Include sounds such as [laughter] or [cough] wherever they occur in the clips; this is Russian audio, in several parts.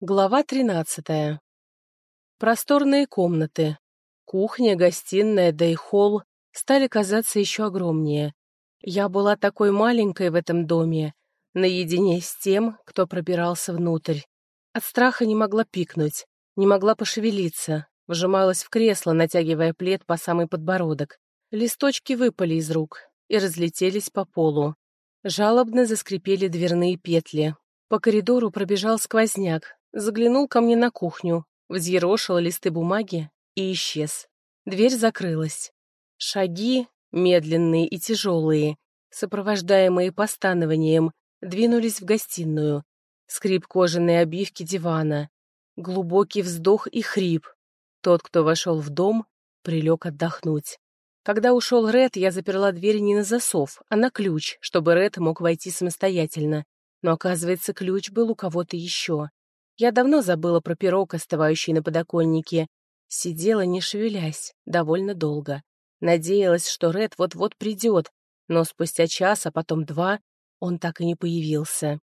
Глава 13. Просторные комнаты. Кухня, гостиная, да и холл стали казаться еще огромнее. Я была такой маленькой в этом доме, наедине с тем, кто пробирался внутрь. От страха не могла пикнуть, не могла пошевелиться, вжималась в кресло, натягивая плед по самый подбородок. Листочки выпали из рук и разлетелись по полу. Жалобно заскрипели дверные петли. По коридору пробежал сквозняк, заглянул ко мне на кухню, взъерошил листы бумаги и исчез. Дверь закрылась. Шаги, медленные и тяжелые, сопровождаемые постанованием, двинулись в гостиную. Скрип кожаной обивки дивана. Глубокий вздох и хрип. Тот, кто вошел в дом, прилег отдохнуть. Когда ушел Ред, я заперла дверь не на засов, а на ключ, чтобы Ред мог войти самостоятельно. Но, оказывается, ключ был у кого-то еще. Я давно забыла про пирог, оставающий на подоконнике. Сидела, не шевелясь, довольно долго. Надеялась, что Ред вот-вот придет, но спустя час, а потом два, он так и не появился.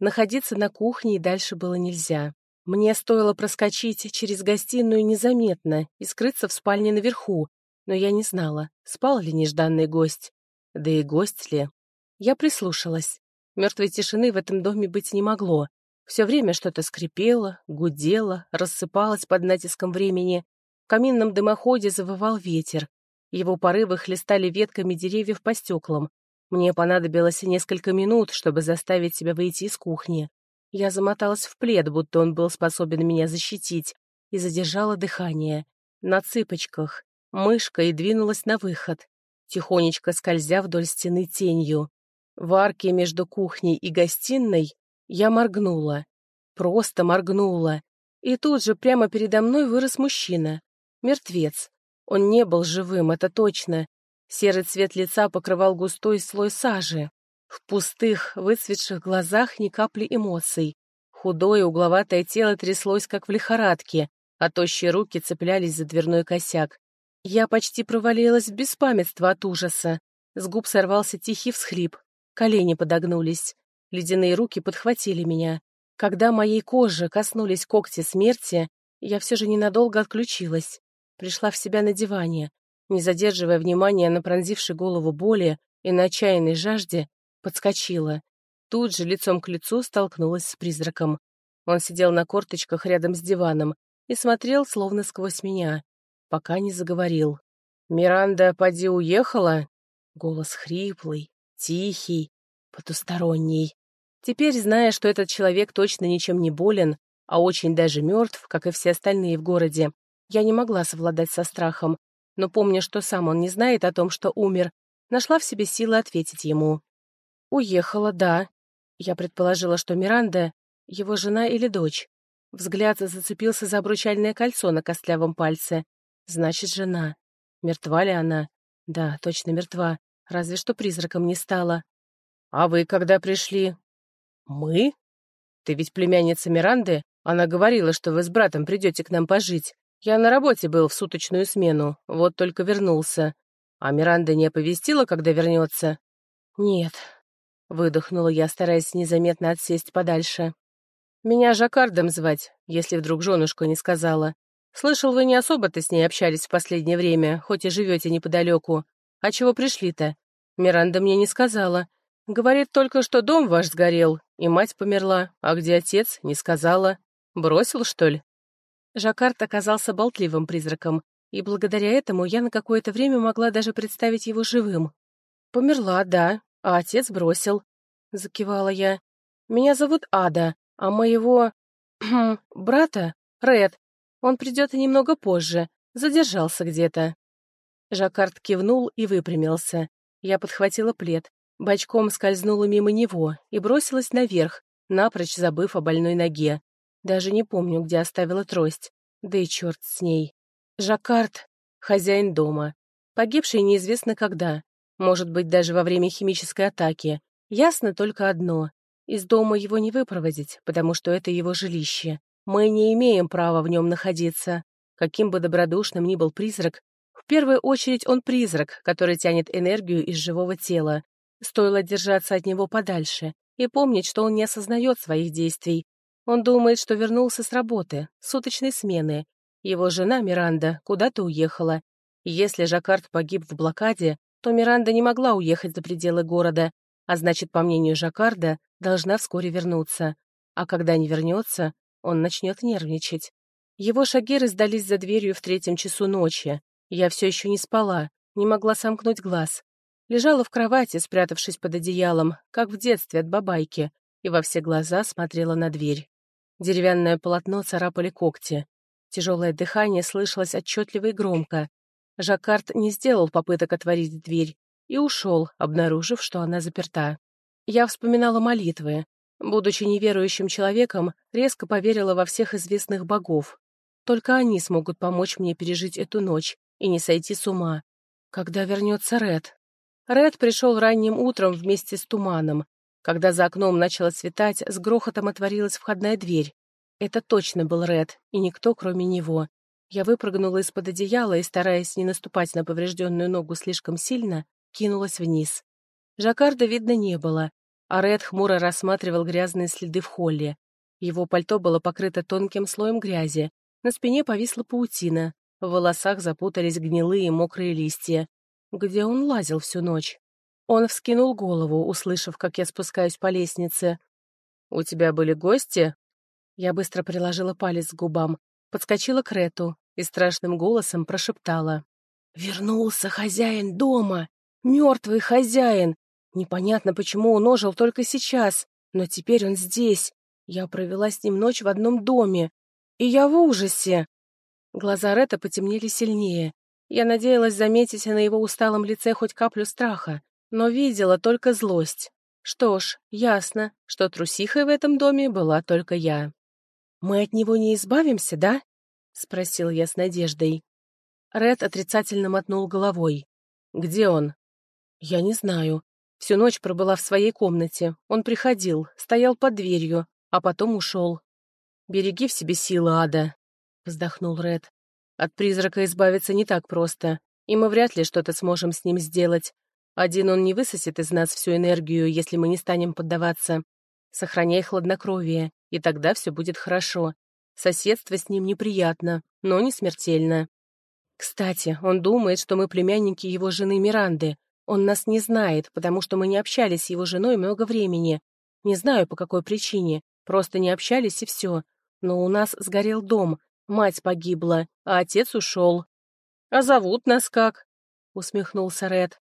Находиться на кухне и дальше было нельзя. Мне стоило проскочить через гостиную незаметно и скрыться в спальне наверху, но я не знала, спал ли нежданный гость. Да и гость ли. Я прислушалась. Мертвой тишины в этом доме быть не могло. Все время что-то скрипело, гудело, рассыпалось под натиском времени. В каминном дымоходе завывал ветер. Его порывы хлестали ветками деревьев по стеклам. Мне понадобилось несколько минут, чтобы заставить себя выйти из кухни. Я замоталась в плед, будто он был способен меня защитить, и задержала дыхание. На цыпочках, мышкой двинулась на выход, тихонечко скользя вдоль стены тенью. В арке между кухней и гостиной я моргнула. Просто моргнула. И тут же прямо передо мной вырос мужчина. Мертвец. Он не был живым, это точно. Серый цвет лица покрывал густой слой сажи. В пустых, выцветших глазах ни капли эмоций. Худое угловатое тело тряслось, как в лихорадке, а тощие руки цеплялись за дверной косяк. Я почти провалилась в беспамятство от ужаса. С губ сорвался тихий всхлип. Колени подогнулись. Ледяные руки подхватили меня. Когда моей кожи коснулись когти смерти, я все же ненадолго отключилась. Пришла в себя на диване. Не задерживая внимания на пронзившей голову боли и на отчаянной жажде, подскочила. Тут же лицом к лицу столкнулась с призраком. Он сидел на корточках рядом с диваном и смотрел словно сквозь меня пока не заговорил. «Миранда, поди, уехала?» Голос хриплый, тихий, потусторонний. Теперь, зная, что этот человек точно ничем не болен, а очень даже мертв, как и все остальные в городе, я не могла совладать со страхом, но помня, что сам он не знает о том, что умер, нашла в себе силы ответить ему. «Уехала, да». Я предположила, что Миранда — его жена или дочь. Взгляд зацепился за обручальное кольцо на костлявом пальце. Значит, жена. Мертва ли она? Да, точно мертва. Разве что призраком не стала. А вы когда пришли? Мы? Ты ведь племянница Миранды? Она говорила, что вы с братом придете к нам пожить. Я на работе был в суточную смену, вот только вернулся. А Миранда не оповестила, когда вернется? Нет. Выдохнула я, стараясь незаметно отсесть подальше. Меня Жаккардом звать, если вдруг женушка не сказала. Слышал, вы не особо-то с ней общались в последнее время, хоть и живете неподалеку. А чего пришли-то? Миранда мне не сказала. Говорит только, что дом ваш сгорел, и мать померла, а где отец, не сказала. Бросил, что ли?» Жаккард оказался болтливым призраком, и благодаря этому я на какое-то время могла даже представить его живым. «Померла, да, а отец бросил», — закивала я. «Меня зовут Ада, а моего... [clears throat] брата — Ред, он придет немного позже, задержался где-то». Жаккард кивнул и выпрямился. Я подхватила плед, бочком скользнула мимо него и бросилась наверх, напрочь забыв о больной ноге. Даже не помню, где оставила трость. Да и черт с ней. Жаккард — хозяин дома. Погибший неизвестно когда. Может быть, даже во время химической атаки. Ясно только одно. Из дома его не выпроводить, потому что это его жилище. Мы не имеем права в нем находиться. Каким бы добродушным ни был призрак, в первую очередь он призрак, который тянет энергию из живого тела. Стоило держаться от него подальше и помнить, что он не осознает своих действий. Он думает, что вернулся с работы, суточной смены. Его жена Миранда куда-то уехала. Если Жаккард погиб в блокаде, то Миранда не могла уехать за пределы города, а значит, по мнению Жаккарда, должна вскоре вернуться. А когда не вернется, он начнет нервничать. Его шаги раздались за дверью в третьем часу ночи. Я все еще не спала, не могла сомкнуть глаз. Лежала в кровати, спрятавшись под одеялом, как в детстве от бабайки, и во все глаза смотрела на дверь. Деревянное полотно царапали когти. Тяжелое дыхание слышалось отчетливо и громко. Жаккард не сделал попыток отворить дверь и ушел, обнаружив, что она заперта. Я вспоминала молитвы. Будучи неверующим человеком, резко поверила во всех известных богов. Только они смогут помочь мне пережить эту ночь и не сойти с ума. Когда вернется Ред? Ред пришел ранним утром вместе с туманом, когда за окном начало светать, с грохотом отворилась входная дверь. Это точно был Ред, и никто, кроме него. Я выпрыгнула из-под одеяла и, стараясь не наступать на поврежденную ногу слишком сильно, кинулась вниз. Жаккарда видно не было, а Ред хмуро рассматривал грязные следы в холле. Его пальто было покрыто тонким слоем грязи, на спине повисла паутина, в волосах запутались гнилые мокрые листья. Где он лазил всю ночь? Он вскинул голову, услышав, как я спускаюсь по лестнице. «У тебя были гости?» Я быстро приложила палец к губам, подскочила к Рету и страшным голосом прошептала. «Вернулся хозяин дома! Мертвый хозяин! Непонятно, почему он ожил только сейчас, но теперь он здесь. Я провела с ним ночь в одном доме, и я в ужасе!» Глаза Рета потемнели сильнее. Я надеялась заметить на его усталом лице хоть каплю страха, но видела только злость. Что ж, ясно, что трусихой в этом доме была только я. «Мы от него не избавимся, да?» — спросил я с надеждой. Ред отрицательно мотнул головой. «Где он?» «Я не знаю. Всю ночь пробыла в своей комнате. Он приходил, стоял под дверью, а потом ушел. «Береги в себе силы, Ада», — вздохнул Ред. «От призрака избавиться не так просто, и мы вряд ли что-то сможем с ним сделать. Один он не высосет из нас всю энергию, если мы не станем поддаваться. Сохраняй хладнокровие, и тогда все будет хорошо. Соседство с ним неприятно, но не смертельно. Кстати, он думает, что мы племянники его жены Миранды. Он нас не знает, потому что мы не общались с его женой много времени. Не знаю, по какой причине. Просто не общались, и все. Но у нас сгорел дом, мать погибла, а отец ушел. «А зовут нас как?» — усмехнулся Ред.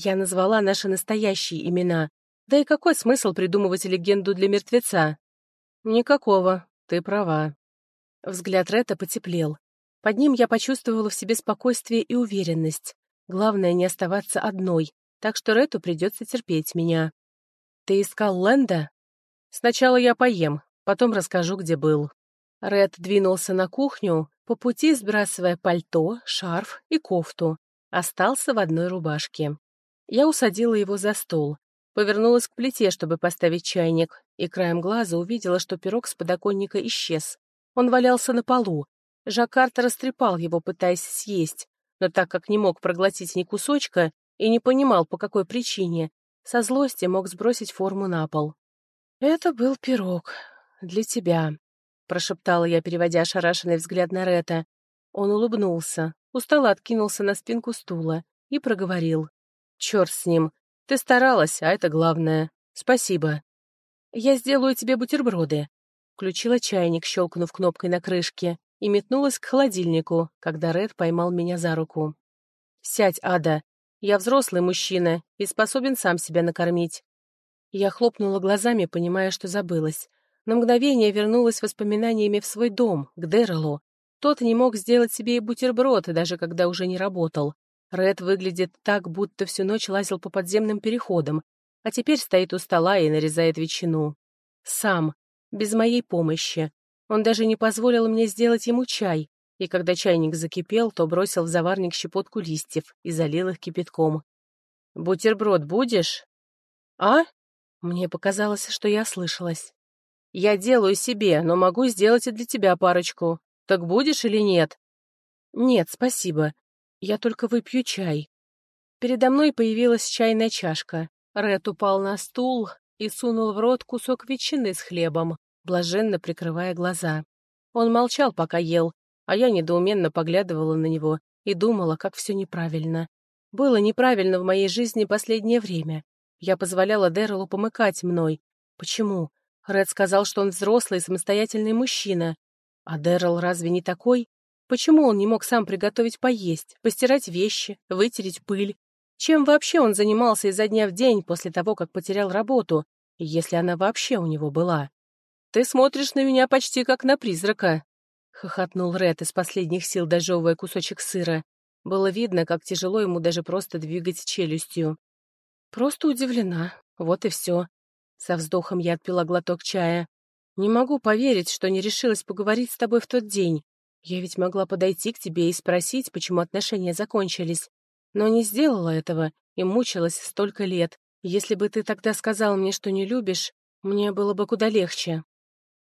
Я назвала наши настоящие имена. Да и какой смысл придумывать легенду для мертвеца? Никакого, ты права. Взгляд Ретта потеплел. Под ним я почувствовала в себе спокойствие и уверенность. Главное не оставаться одной, так что Рету придется терпеть меня. Ты искал Лэнда? Сначала я поем, потом расскажу, где был. Ред двинулся на кухню, по пути сбрасывая пальто, шарф и кофту. Остался в одной рубашке. Я усадила его за стол, повернулась к плите, чтобы поставить чайник, и краем глаза увидела, что пирог с подоконника исчез. Он валялся на полу. Жаккарт растрепал его, пытаясь съесть, но так как не мог проглотить ни кусочка и не понимал, по какой причине, со злости мог сбросить форму на пол. «Это был пирог. Для тебя», — прошептала я, переводя ошарашенный взгляд на Рета. Он улыбнулся, устало откинулся на спинку стула и проговорил. Черт с ним. Ты старалась, а это главное. Спасибо. Я сделаю тебе бутерброды. Включила чайник, щелкнув кнопкой на крышке, и метнулась к холодильнику, когда Ред поймал меня за руку. «Сядь, Ада. Я взрослый мужчина и способен сам себя накормить». Я хлопнула глазами, понимая, что забылась. На мгновение вернулась воспоминаниями в свой дом, к Дэролу. Тот не мог сделать себе и бутерброд, даже когда уже не работал. Ред выглядит так, будто всю ночь лазил по подземным переходам, а теперь стоит у стола и нарезает ветчину. Сам, без моей помощи. Он даже не позволил мне сделать ему чай, и когда чайник закипел, то бросил в заварник щепотку листьев и залил их кипятком. «Бутерброд будешь?» «А?» Мне показалось, что я слышалась. «Я делаю себе, но могу сделать и для тебя парочку. Так будешь или нет?» «Нет, спасибо. Я только выпью чай. Передо мной появилась чайная чашка. Ред упал на стул и сунул в рот кусок ветчины с хлебом. блаженно прикрывая глаза. Он молчал, пока ел, а я недоуменно поглядывала на него и думала, как все неправильно. Было неправильно в моей жизни последнее время. Я позволяла Дэрилу помыкать мной. Почему? Ред сказал, что он взрослый, самостоятельный мужчина. А Дэрил разве не такой? Почему он не мог сам приготовить поесть, постирать вещи, вытереть пыль? Чем вообще он занимался изо дня в день после того, как потерял работу, если она вообще у него была? «Ты смотришь на меня почти как на призрака», — хохотнул Ред из последних сил, дожевывая кусочек сыра. Было видно, как тяжело ему даже просто двигать челюстью. «Просто удивлена. Вот и все». Со вздохом я отпила глоток чая. «Не могу поверить, что не решилась поговорить с тобой в тот день. Я ведь могла подойти к тебе и спросить, почему отношения закончились. Но не сделала этого и мучилась столько лет. Если бы ты тогда сказал мне, что не любишь, мне было бы куда легче».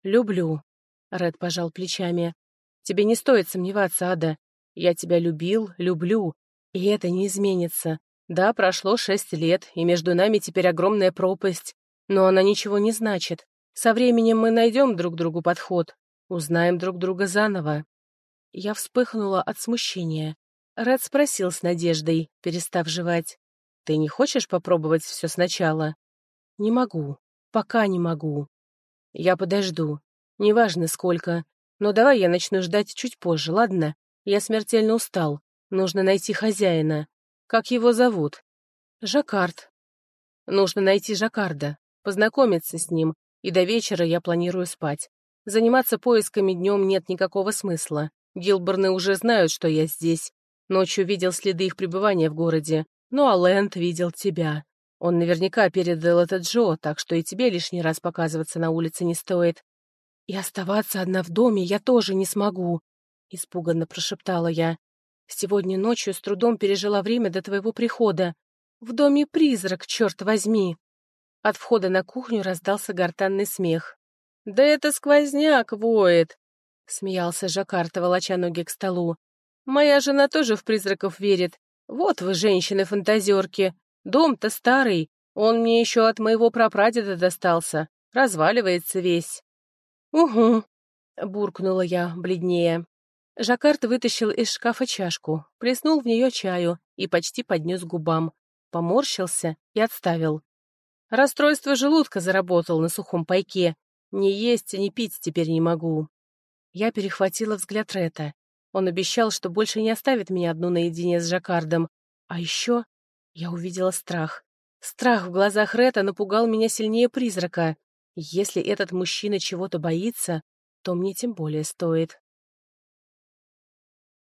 «Люблю», — Ред пожал плечами. «Тебе не стоит сомневаться, Ада. Я тебя любил, люблю, и это не изменится. Да, прошло шесть лет, и между нами теперь огромная пропасть, но она ничего не значит. Со временем мы найдем друг другу подход, узнаем друг друга заново». Я вспыхнула от смущения. Ред спросил с надеждой, перестав жевать. «Ты не хочешь попробовать все сначала?» «Не могу. Пока не могу». «Я подожду. Неважно, сколько. Но давай я начну ждать чуть позже, ладно? Я смертельно устал. Нужно найти хозяина. Как его зовут?» «Жаккард». «Нужно найти Жаккарда, познакомиться с ним, и до вечера я планирую спать. Заниматься поисками днем нет никакого смысла. Гилборны уже знают, что я здесь. Ночью видел следы их пребывания в городе. Ну а Лэнд видел тебя. Он наверняка передал это Джо, так что и тебе лишний раз показываться на улице не стоит. И оставаться одна в доме я тоже не смогу, — испуганно прошептала я. Сегодня ночью с трудом пережила время до твоего прихода. В доме призрак, черт возьми. От входа на кухню раздался гортанный смех. «Да это сквозняк воет!» — смеялся Жаккарт, волоча ноги к столу. «Моя жена тоже в призраков верит. Вот вы, женщины-фантазерки. Дом-то старый, он мне еще от моего прапрадеда достался. Разваливается весь». «Угу», — буркнула я, бледнее. Жаккард вытащил из шкафа чашку, плеснул в нее чаю и почти поднес губам. Поморщился и отставил. Расстройство желудка заработал на сухом пайке. Не есть, не пить теперь не могу. Я перехватила взгляд Рета. Он обещал, что больше не оставит меня одну наедине с Жаккардом. А еще я увидела страх. Страх в глазах Рета напугал меня сильнее призрака. Если этот мужчина чего-то боится, то мне тем более стоит.